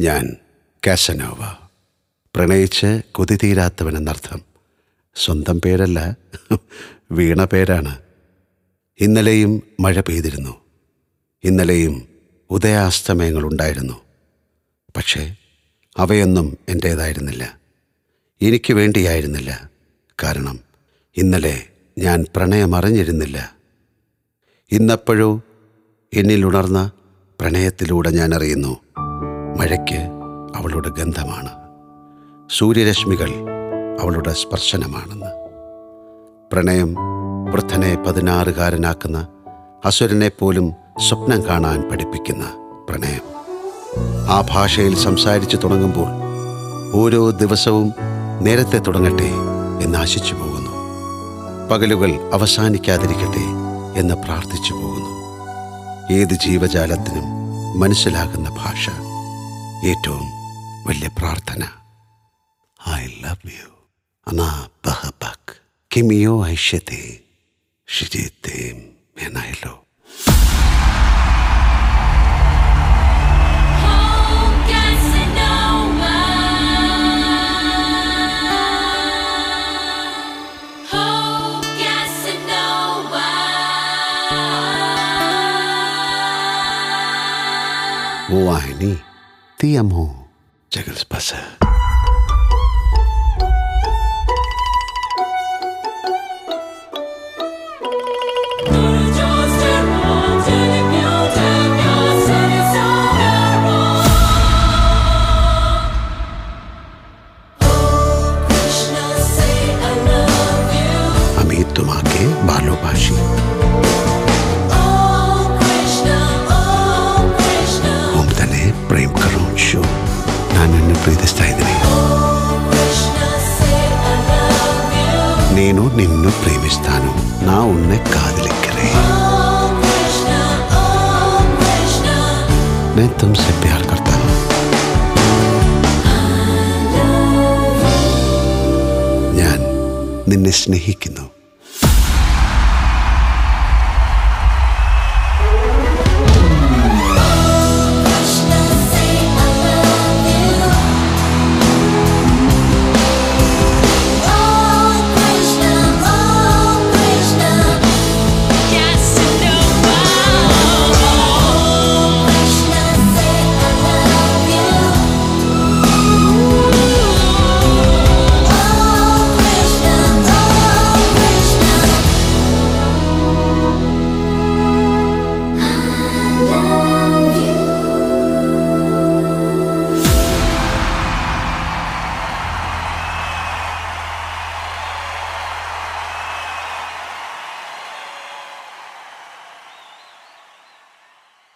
ഞാൻ കാശനോവ പ്രണയിച്ച് കൊതി തീരാത്തവനെന്നർത്ഥം സ്വന്തം പേരല്ല വീണ പേരാണ്. ഇന്നലെയും മഴ പെയ്തിരുന്നു. ഇന്നലെയും ഉദയാസ്തമയങ്ങളുണ്ടായിരുന്നു. പക്ഷേ അവയൊന്നും എന്റേതായിരുന്നില്ല എനിക്ക് വേണ്ടിയായിരുന്നില്ല. കാരണം ഇന്നലെ ഞാൻ പ്രണയമറിഞ്ഞിരുന്നില്ല. ഇന്നപ്പോഴോ എന്നിലുണർന്ന പ്രണയത്തിലൂടെ ഞാൻ അറിയുന്നു മഴയ്ക്ക് അവളുടെ ഗന്ധമാണ്. സൂര്യരശ്മികൾ അവളുടെ സ്പർശനമാണെന്ന്. പ്രണയം വൃദ്ധനെ പതിനാറുകാരനാക്കുന്ന അസുരനെ പോലും സ്വപ്നം കാണാൻ പഠിപ്പിക്കുന്ന പ്രണയം. ആ ഭാഷയിൽ സംസാരിച്ചു തുടങ്ങുമ്പോൾ ഓരോ ദിവസവും നേരത്തെ തുടങ്ങട്ടെ എന്ന് ആശിച്ചു പോകുന്നു. പകലുകൾ അവസാനിക്കാതിരിക്കട്ടെ എന്ന് പ്രാർത്ഥിച്ചു പോകുന്നു. ഏത് ജീവജാലത്തിനും മനസ്സിലാകുന്ന ഭാഷ. ഏറ്റവും വലിയ പ്രാർത്ഥന. ഐ ലവ് യു അനാ ബഹബക് കിമിയോ ഐഷ്യത്തെ ഷിജിത്തേം മെനയലോ Home తీయము జగల్స్ బస अमित तुम आके बालोपाशी ప్రీతిస్తాయిదిని నేను నిన్ను ప్రేమిస్తాను నా ఉన్న కాదులెక్కలే నేను తుమ్సే ప్యార్ కర్తాను ഞാൻ നിന്നെ സ്നേഹിക്കുന്നു